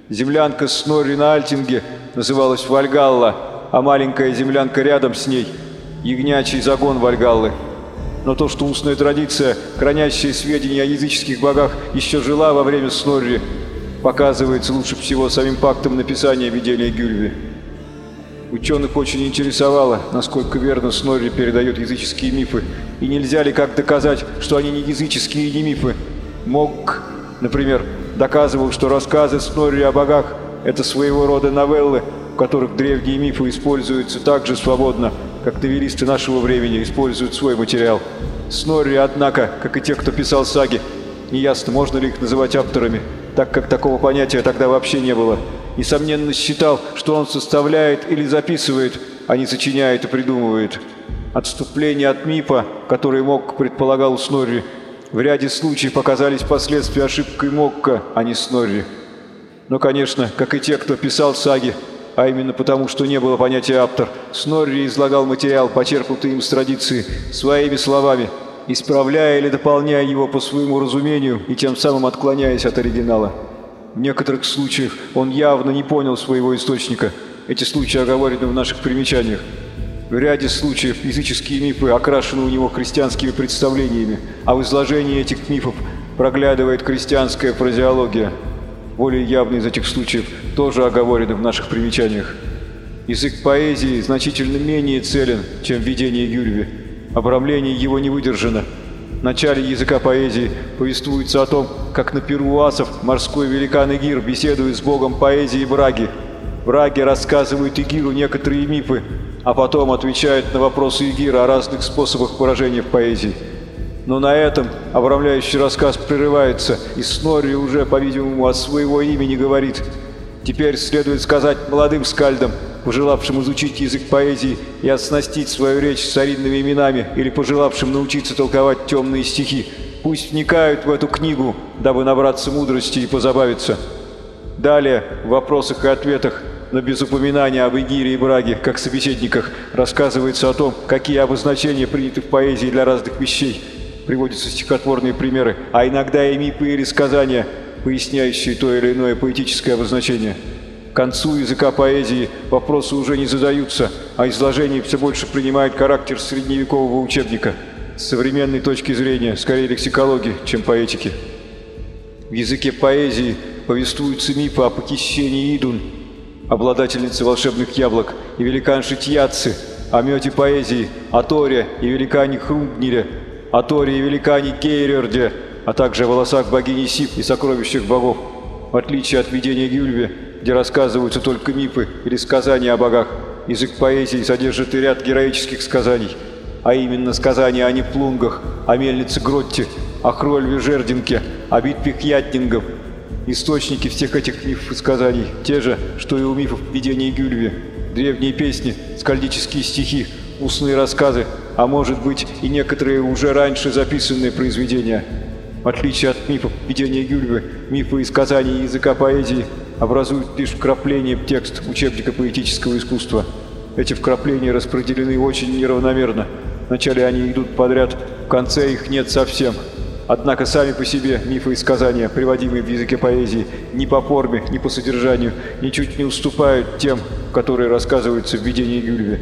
Землянка Снорри на Альтинге называлась Вальгалла, а маленькая землянка рядом с ней – Ягнячий загон Вальгаллы. Но то, что устная традиция, хранящая сведения о языческих богах, еще жила во время Снорри, показывается лучше всего самим фактом написания видения Гюльви. Ученых очень интересовало, насколько верно Снорри передает языческие мифы, и нельзя ли как доказать, что они не языческие и не мифы. Мог, например, доказывал, что рассказы Снорри о богах – это своего рода новеллы, в которых древние мифы используются так же свободно, как новеллисты нашего времени используют свой материал. Снорри, однако, как и те, кто писал саги, неясно, можно ли их называть авторами, так как такого понятия тогда вообще не было – несомненно считал, что он составляет или записывает, а не сочиняет и придумывает. Отступления от МИПа, которые Мок предполагал Снорри, в ряде случаев оказались последствия ошибкой Мокка, а не Снорри. Но, конечно, как и те, кто писал саги, а именно потому, что не было понятия «автор», Снорри излагал материал, почерпнутый им с традиции, своими словами, исправляя или дополняя его по своему разумению и тем самым отклоняясь от оригинала. В некоторых случаях он явно не понял своего источника. Эти случаи оговорены в наших примечаниях. В ряде случаев языческие мифы окрашены у него христианскими представлениями, а в изложении этих мифов проглядывает христианская фразеология. Более явный из этих случаев тоже оговорены в наших примечаниях. Язык поэзии значительно менее целен, чем видение Юрьеви. Обрамление его не выдержано, в начале языка поэзии повествуется о том, как на перу асов морской великан Игир беседует с богом поэзии Браги. Браги рассказывает Игиру некоторые мифы, а потом отвечает на вопросы Игира о разных способах выражения в поэзии. Но на этом обрамляющий рассказ прерывается, и Снорри уже, по-видимому, от своего имени говорит. Теперь следует сказать молодым скальдам, пожелавшим изучить язык поэзии и оснастить свою речь старинными именами или пожелавшим научиться толковать темные стихи, пусть вникают в эту книгу, дабы набраться мудрости и позабавиться. Далее, в вопросах и ответах, но без упоминания об Игире и Браге, как собеседниках, рассказывается о том, какие обозначения приняты в поэзии для разных вещей. Приводятся стихотворные примеры, а иногда и мифы или сказания, поясняющие то или иное поэтическое обозначение. К концу языка поэзии вопросы уже не задаются, а изложение все больше принимает характер средневекового учебника. Современной точки зрения, скорее лексикологии, чем поэтики. В языке поэзии повествуются мифы о похищении Идун, обладательнице волшебных яблок, и великанши Тьяцци, о мете поэзии, о Торе и великане Хрунгнире, о Торе и великане Кейрерде, а также о волосах богини Сип и сокровищах богов. В отличие от видения Гюльве, где рассказываются только мифы или сказания о богах. Язык поэзии содержит и ряд героических сказаний, а именно сказания о Неплунгах, о мельнице Гротте, о Хрольве Жердинке, о битве Хьятнингов. Источники всех этих мифов и сказаний те же, что и у мифов видения Гюльве. Древние песни, скальдические стихи, устные рассказы, а может быть и некоторые уже раньше записанные произведения. В отличие от мифов видения Гюльвы, мифы и сказания языка поэзии образуют лишь вкрапления в текст учебника поэтического искусства. Эти вкрапления распределены очень неравномерно. Вначале они идут подряд, в конце их нет совсем. Однако сами по себе мифы и сказания, приводимые в языке поэзии, ни по форме, ни по содержанию, ничуть не уступают тем, которые рассказываются в видении Гюльве.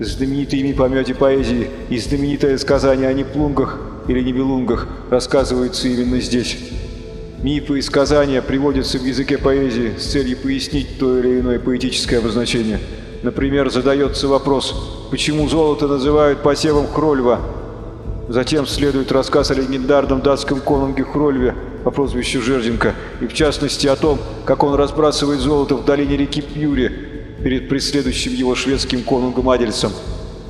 знаменитый ими помете поэзии и знаменитое сказание о неплунгах или небелунгах рассказывается именно здесь. Мифы и сказания приводятся в языке поэзии с целью пояснить то или иное поэтическое обозначение. Например, задается вопрос, почему золото называют посевом Хрольва. Затем следует рассказ о легендарном датском конунге Хрольве по прозвищу Жерденко, и в частности о том, как он разбрасывает золото в долине реки Пьюри перед преследующим его шведским конунгом Адельсом.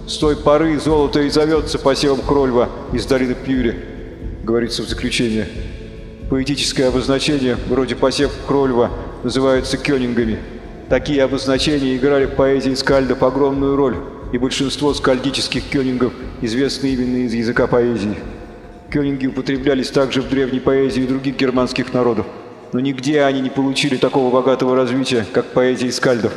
С той поры золото и зовется посевом Хрольва из долины Пьюри, говорится в заключении. Поэтическое обозначение, вроде посев Крольва, называются кёнингами. Такие обозначения играли в поэзии скальдов огромную роль, и большинство скальдических кёнингов известны именно из языка поэзии. Кёнинги употреблялись также в древней поэзии других германских народов, но нигде они не получили такого богатого развития, как поэзии скальдов.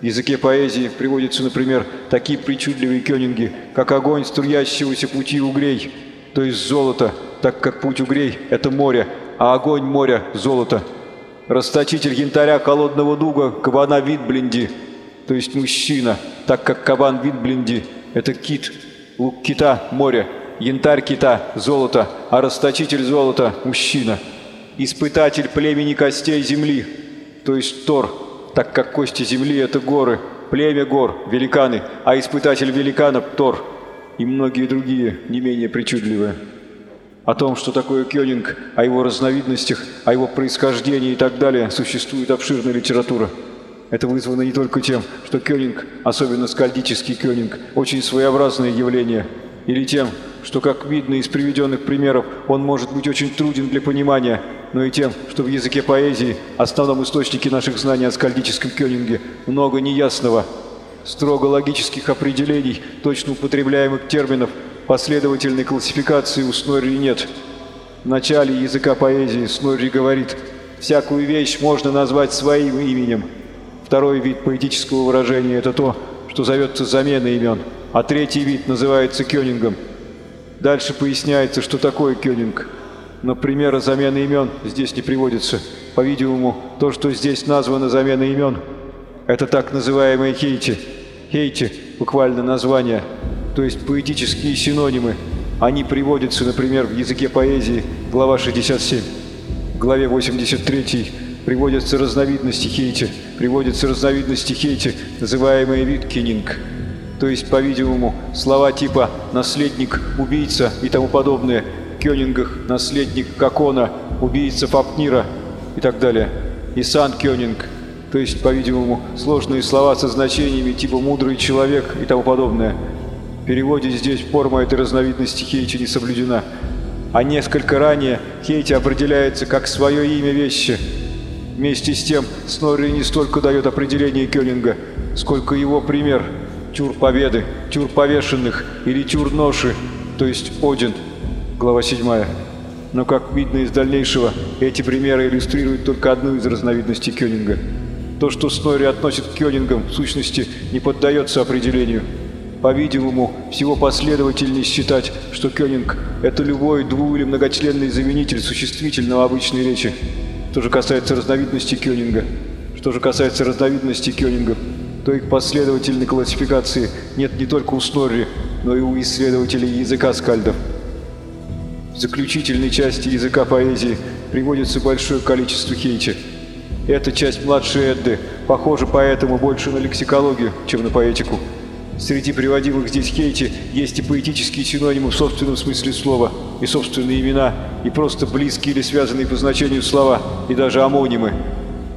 В языке поэзии приводятся, например, такие причудливые кёнинги, как огонь струящегося пути угрей, то есть золото, так как путь угрей – это море, а огонь моря – золото. Расточитель янтаря холодного дуга – кабана Витбленди, то есть мужчина, так как кабан Витбленди – это кит, лук кита – море, янтарь кита – золото, а расточитель золота – мужчина. Испытатель племени костей земли, то есть Тор, так как кости земли – это горы, племя гор – великаны, а испытатель великанов – Тор, и многие другие, не менее причудливые. О том, что такое кёнинг, о его разновидностях, о его происхождении и так далее, существует обширная литература. Это вызвано не только тем, что кёнинг, особенно скальдический кёнинг, очень своеобразное явление, или тем, что, как видно из приведенных примеров, он может быть очень труден для понимания, но и тем, что в языке поэзии, основном источнике наших знаний о скальдическом кёнинге, много неясного, строго логических определений, точно употребляемых терминов, Последовательной классификации у Снорри нет. В начале языка поэзии Снорри говорит «всякую вещь можно назвать своим именем». Второй вид поэтического выражения – это то, что зовется заменой имен, а третий вид называется кёнингом. Дальше поясняется, что такое кёнинг. Но примера замены имен здесь не приводится. По-видимому, то, что здесь названо заменой имен, это так называемые хейти. Хейти – буквально название – то есть поэтические синонимы. Они приводятся, например, в языке поэзии, глава 67. В главе 83 приводятся разновидности хейти, приводятся разновидности хейти, называемые виткининг. То есть, по-видимому, слова типа «наследник», «убийца» и тому подобное кёнингах «наследник Кокона», «убийца Фапнира» и так далее. И сан кёнинг, то есть, по-видимому, сложные слова со значениями типа «мудрый человек» и тому подобное – в переводе здесь форма этой разновидности хейти не соблюдена, а несколько ранее хейти определяется как свое имя вещи. Вместе с тем Снорри не столько дает определение Кёнинга, сколько его пример «Тюр Победы», «Тюр Повешенных» или «Тюр Ноши», то есть «Один», глава 7. Но, как видно из дальнейшего, эти примеры иллюстрируют только одну из разновидностей Кёнинга. То, что Снорри относит к Кёнингам, в сущности, не поддается определению – по-видимому, всего последовательнее считать, что Кёнинг – это любой дву- или многочленный заменитель существительного обычной речи. Что же касается разновидности Кёнинга, что же касается разновидности Кёнинга, то их последовательной классификации нет не только у Снорри, но и у исследователей языка скальдов. В заключительной части языка поэзии приводится большое количество хейча. Эта часть младшей Эдды похожа поэтому больше на лексикологию, чем на поэтику. Среди приводимых здесь Хейти есть и поэтические синонимы в собственном смысле слова, и собственные имена, и просто близкие или связанные по значению слова, и даже амонимы.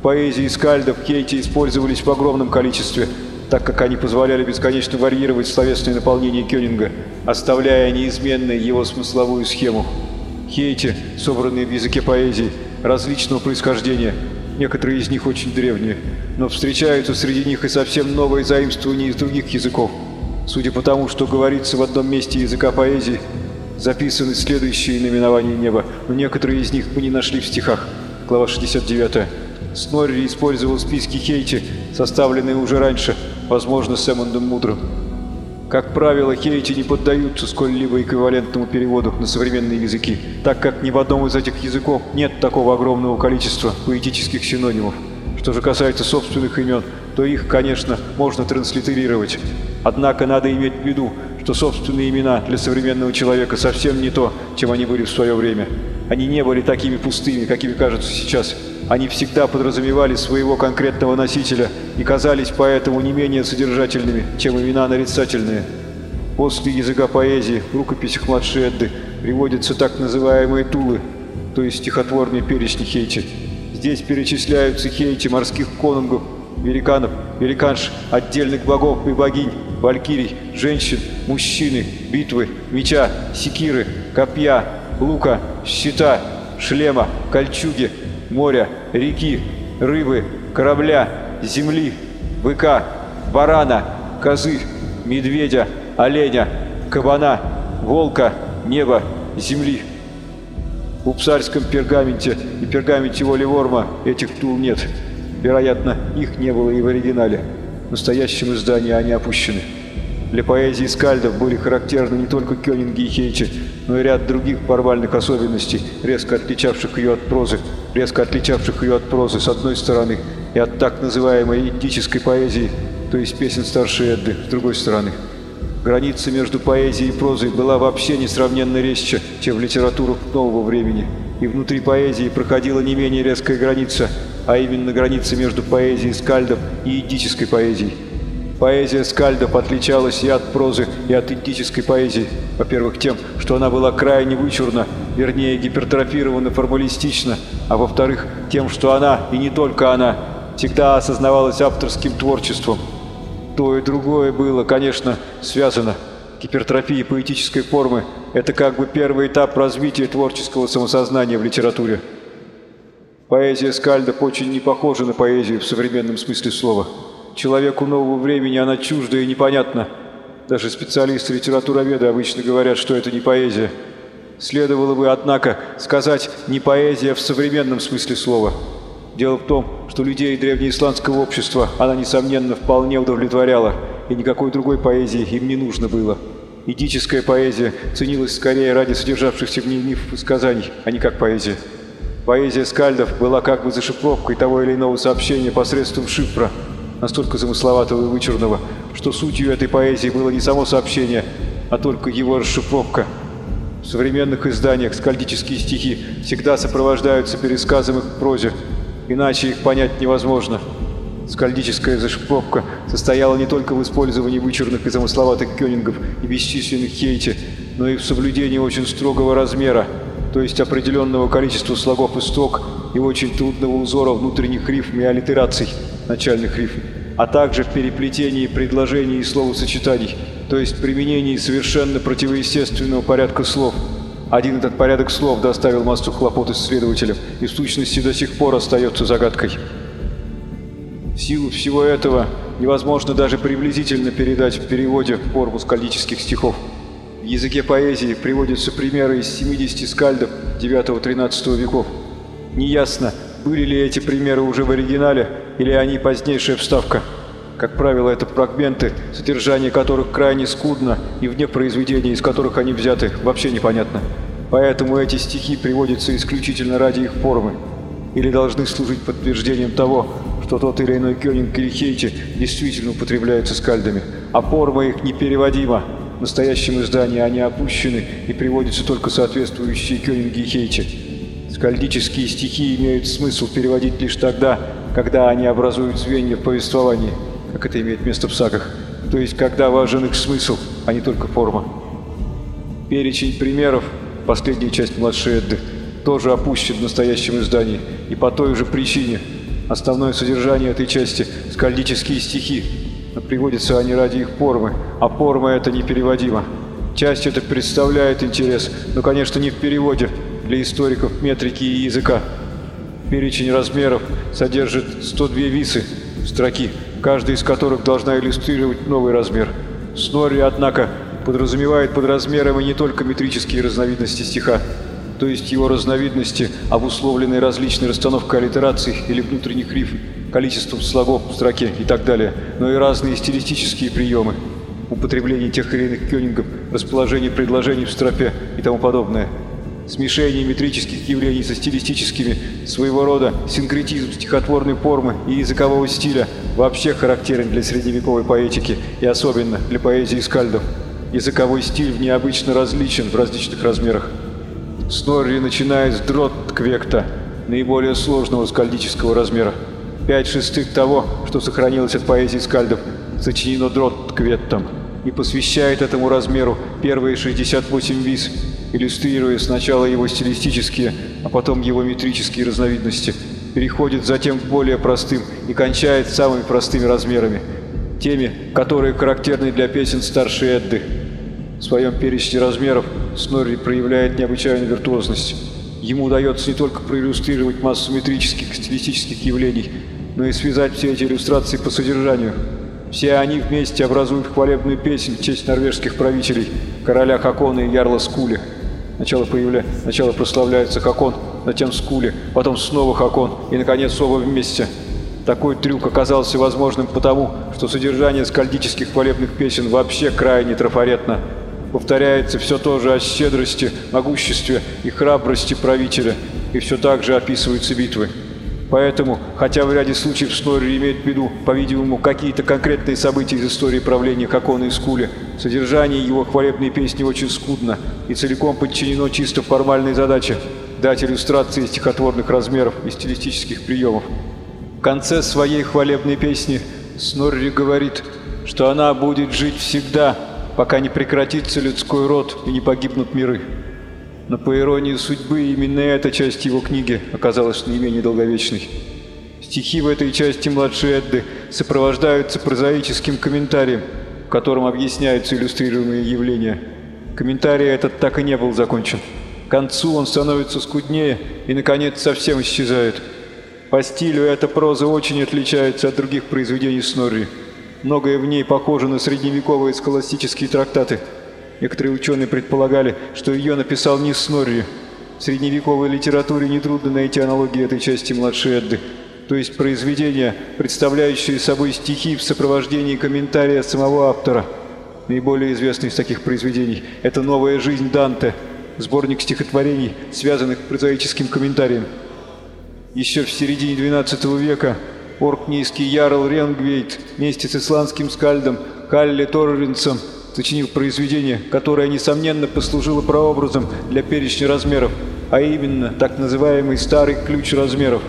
Поэзии скальдов Хейти использовались в огромном количестве, так как они позволяли бесконечно варьировать словесное наполнение Кёнинга, оставляя неизменной его смысловую схему. Хейти, собранные в языке поэзии, различного происхождения – Некоторые из них очень древние, но встречаются среди них и совсем новые заимствования из других языков. Судя по тому, что говорится в одном месте языка поэзии, записаны следующие наименования неба, но некоторые из них мы не нашли в стихах. Глава 69. Снорри использовал списки Хейти, составленные уже раньше, возможно, Сэмондом Мудрым. Как правило, хейти не поддаются сколь-либо эквивалентному переводу на современные языки, так как ни в одном из этих языков нет такого огромного количества поэтических синонимов, Что же касается собственных имен, то их, конечно, можно транслитерировать. Однако надо иметь в виду, что собственные имена для современного человека совсем не то, чем они были в свое время. Они не были такими пустыми, какими кажутся сейчас. Они всегда подразумевали своего конкретного носителя и казались поэтому не менее содержательными, чем имена нарицательные. После языка поэзии в рукописях младшей Эдды приводятся так называемые тулы, то есть стихотворные перечни Хейти. Здесь перечисляются Хейти морских конунгов, великанов, великанш, отдельных богов и богинь, валькирий, женщин, мужчины, битвы, меча, секиры, копья, лука, щита, шлема, кольчуги, моря, реки, рыбы, корабля, земли, быка, барана, козы, медведя, оленя, кабана, волка, неба, земли. В псарском пергаменте и пергаменте Воли Ворма этих тул нет. Вероятно, их не было и в оригинале. В настоящем издании они опущены. Для поэзии скальдов были характерны не только Кёнинги и Хейчи, но и ряд других формальных особенностей, резко отличавших ее от прозы, резко отличавших ее от прозы с одной стороны и от так называемой этической поэзии, то есть песен старшей Эдды, с другой стороны. Граница между поэзией и прозой была вообще несравненно резче, чем в литературах нового времени, и внутри поэзии проходила не менее резкая граница, а именно граница между поэзией скальдов и этической поэзией. Поэзия скальдов отличалась и от прозы, и от этической поэзии. Во-первых, тем, что она была крайне вычурна, вернее гипертрофирована формалистично, а во-вторых, тем, что она, и не только она, всегда осознавалась авторским творчеством. То и другое было, конечно, связано. Гипертрофия поэтической формы – это как бы первый этап развития творческого самосознания в литературе. Поэзия скальдов очень не похожа на поэзию в современном смысле слова. Человеку нового времени она чужда и непонятна. Даже специалисты-литературоведы обычно говорят, что это не поэзия. Следовало бы, однако, сказать «не поэзия» в современном смысле слова. Дело в том, что людей древнеисландского общества она, несомненно, вполне удовлетворяла, и никакой другой поэзии им не нужно было. Эдическая поэзия ценилась скорее ради содержавшихся в ней мифов и сказаний, а не как поэзия. Поэзия скальдов была как бы зашифровкой того или иного сообщения посредством шифра, настолько замысловатого и вычурного, что сутью этой поэзии было не само сообщение, а только его расшифровка. В современных изданиях скальдические стихи всегда сопровождаются пересказом их в прозе, иначе их понять невозможно. Скальдическая зашифровка состояла не только в использовании вычурных и замысловатых кёнингов и бесчисленных хейти, но и в соблюдении очень строгого размера, то есть определенного количества слогов и строк и очень трудного узора внутренних рифм и аллитераций начальных рифм, а также в переплетении предложений и словосочетаний, то есть применении совершенно противоестественного порядка слов. Один этот порядок слов доставил массу хлопот исследователям и в сущности до сих пор остается загадкой. В силу всего этого невозможно даже приблизительно передать в переводе форму скальдических стихов. В языке поэзии приводятся примеры из 70 скальдов 9-13 веков. Неясно, были ли эти примеры уже в оригинале, или они позднейшая вставка. Как правило, это фрагменты, содержание которых крайне скудно, и вне произведений, из которых они взяты, вообще непонятно. Поэтому эти стихи приводятся исключительно ради их формы, или должны служить подтверждением того, что тот или иной Кёнинг или Хейти действительно употребляются скальдами, а форма их непереводима. В настоящем издании они опущены и приводятся только соответствующие Кёнинги и Хейти. Скальдические стихи имеют смысл переводить лишь тогда, когда они образуют звенья в повествовании, как это имеет место в сагах, то есть когда важен их смысл, а не только форма. Перечень примеров, последняя часть младшей Эдды, тоже опущен в настоящем издании, и по той же причине. Основное содержание этой части – скальдические стихи, но приводятся они ради их формы, а форма это непереводима. Часть эта представляет интерес, но, конечно, не в переводе, для историков метрики и языка. Перечень размеров содержит 102 висы, строки, каждая из которых должна иллюстрировать новый размер. Снори, однако, подразумевает под размером и не только метрические разновидности стиха, то есть его разновидности, обусловленные различной расстановкой аллитераций или внутренних рифм, количеством слогов в строке и так далее, но и разные стилистические приемы, употребление тех или иных кёнингов, расположение предложений в строфе и тому подобное. Смешение метрических явлений со стилистическими, своего рода синкретизм стихотворной формы и языкового стиля вообще характерен для средневековой поэтики и особенно для поэзии скальдов. Языковой стиль необычно различен в различных размерах. Снорри начинает с дрот-квекта, наиболее сложного скальдического размера. Пять шестых того, что сохранилось от поэзии скальдов, сочинено дрот-кветтом и посвящает этому размеру первые 68 виз, иллюстрируя сначала его стилистические, а потом его метрические разновидности, переходит затем к более простым и кончает самыми простыми размерами, теми, которые характерны для песен старшей Эдды. В своем перечне размеров Снорри проявляет необычайную виртуозность. Ему удается не только проиллюстрировать массу метрических и стилистических явлений, но и связать все эти иллюстрации по содержанию. Все они вместе образуют хвалебную песнь в честь норвежских правителей, короля Хакона и ярла Скули. Сначала, появля... Сначала прославляется Хакон, затем Скули, потом снова Хакон и, наконец, оба вместе. Такой трюк оказался возможным потому, что содержание скальдических хвалебных песен вообще крайне трафаретно. Повторяется все то же о щедрости, могуществе и храбрости правителя, и все так же описываются битвы. Поэтому, хотя в ряде случаев Снорри имеет в виду, по-видимому, какие-то конкретные события из истории правления Хакона и Скули, содержание его хвалебной песни очень скудно и целиком подчинено чисто формальной задаче дать иллюстрации стихотворных размеров и стилистических приемов. В конце своей хвалебной песни Снорри говорит, что она будет жить всегда, пока не прекратится людской род и не погибнут миры. Но по иронии судьбы, именно эта часть его книги оказалась не долговечной. Стихи в этой части младшей Эдды сопровождаются прозаическим комментарием, в котором объясняются иллюстрируемые явления. Комментарий этот так и не был закончен. К концу он становится скуднее и, наконец, совсем исчезает. По стилю эта проза очень отличается от других произведений Снорри. Многое в ней похоже на средневековые схоластические трактаты – Некоторые ученые предполагали, что ее написал не Снорри. В средневековой литературе нетрудно найти аналогии этой части младшей Эдды, то есть произведения, представляющие собой стихи в сопровождении комментария самого автора. Наиболее известный из таких произведений – это «Новая жизнь Данте», сборник стихотворений, связанных прозаическим комментарием. Еще в середине XII века оркнийский ярл Ренгвейт вместе с исландским скальдом Калле Торренсом – сочинил произведение, которое, несомненно, послужило прообразом для перечня размеров, а именно так называемый «старый ключ размеров».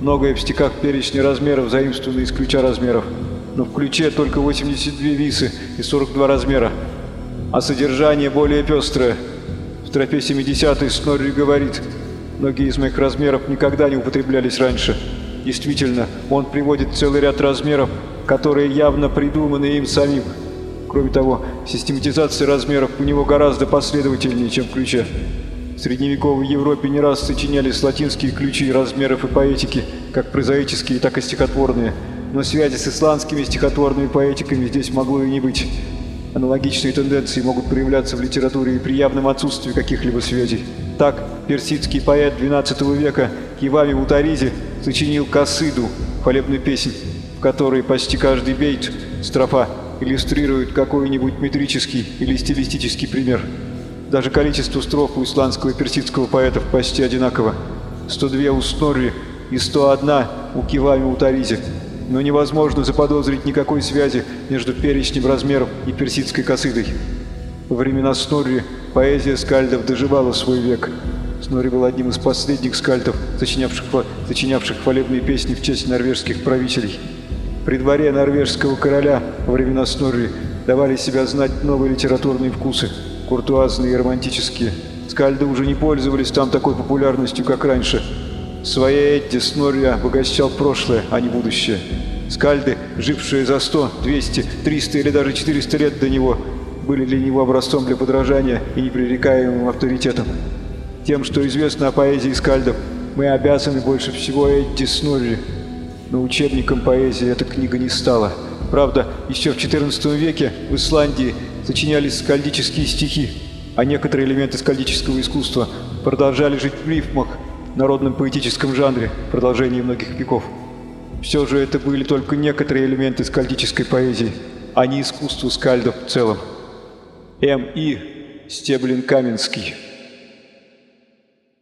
Многое в стихах перечня размеров заимствовано из ключа размеров, но в ключе только 82 висы и 42 размера, а содержание более пестрое. В строфе 70 Снорри говорит, многие из моих размеров никогда не употреблялись раньше. Действительно, он приводит целый ряд размеров, которые явно придуманы им самим. Кроме того, систематизация размеров у него гораздо последовательнее, чем в ключе. В средневековой Европе не раз сочинялись латинские ключи размеров и поэтики, как прозаические, так и стихотворные, но связи с исландскими стихотворными поэтиками здесь могло и не быть. Аналогичные тенденции могут проявляться в литературе и при явном отсутствии каких-либо связей. Так, персидский поэт XII века Кивами Утаризи сочинил «Касыду» – хвалебную песнь, в которой почти каждый бейт, строфа, иллюстрирует какой-нибудь метрический или стилистический пример. Даже количество строф у исландского и персидского поэтов почти одинаково. 102 у Снорри и 101 у Кивами у Таризи. Но невозможно заподозрить никакой связи между перечнем размеров и персидской косыдой. Во времена Снорри поэзия скальдов доживала свой век. Снорри был одним из последних скальдов, сочинявших, сочинявших хвалебные песни в честь норвежских правителей. При дворе норвежского короля во времена Снорри давали себя знать новые литературные вкусы, куртуазные и романтические. Скальды уже не пользовались там такой популярностью, как раньше. Своей Эдди Снорри обогащал прошлое, а не будущее. Скальды, жившие за 100, 200, 300 или даже 400 лет до него, были для него образцом для подражания и непререкаемым авторитетом. Тем, что известно о поэзии скальдов, мы обязаны больше всего Эдди Снорри, но учебником поэзии эта книга не стала. Правда, еще в XIV веке в Исландии сочинялись скальдические стихи, а некоторые элементы скальдического искусства продолжали жить в рифмах, народном поэтическом жанре продолжении многих веков. Все же это были только некоторые элементы скальдической поэзии, а не искусство скальдов в целом. М. И. Стеблин-Каменский